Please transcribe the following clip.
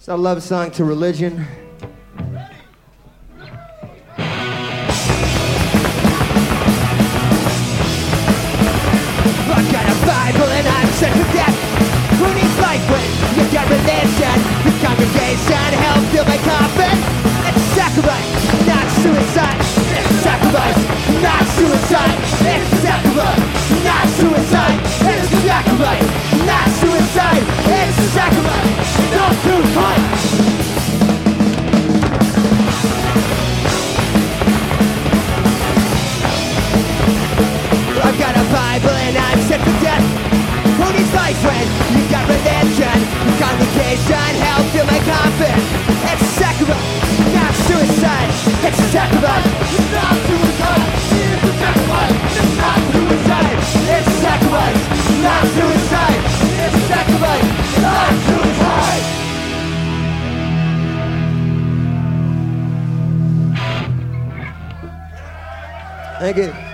It's a love song to religion. I've got a Bible and I'm set for death. It's a sacrifice, not suicide. It's a sacrifice, not suicide. It's a sacrifice, not suicide. It's a sacrifice, not suicide. Thank you.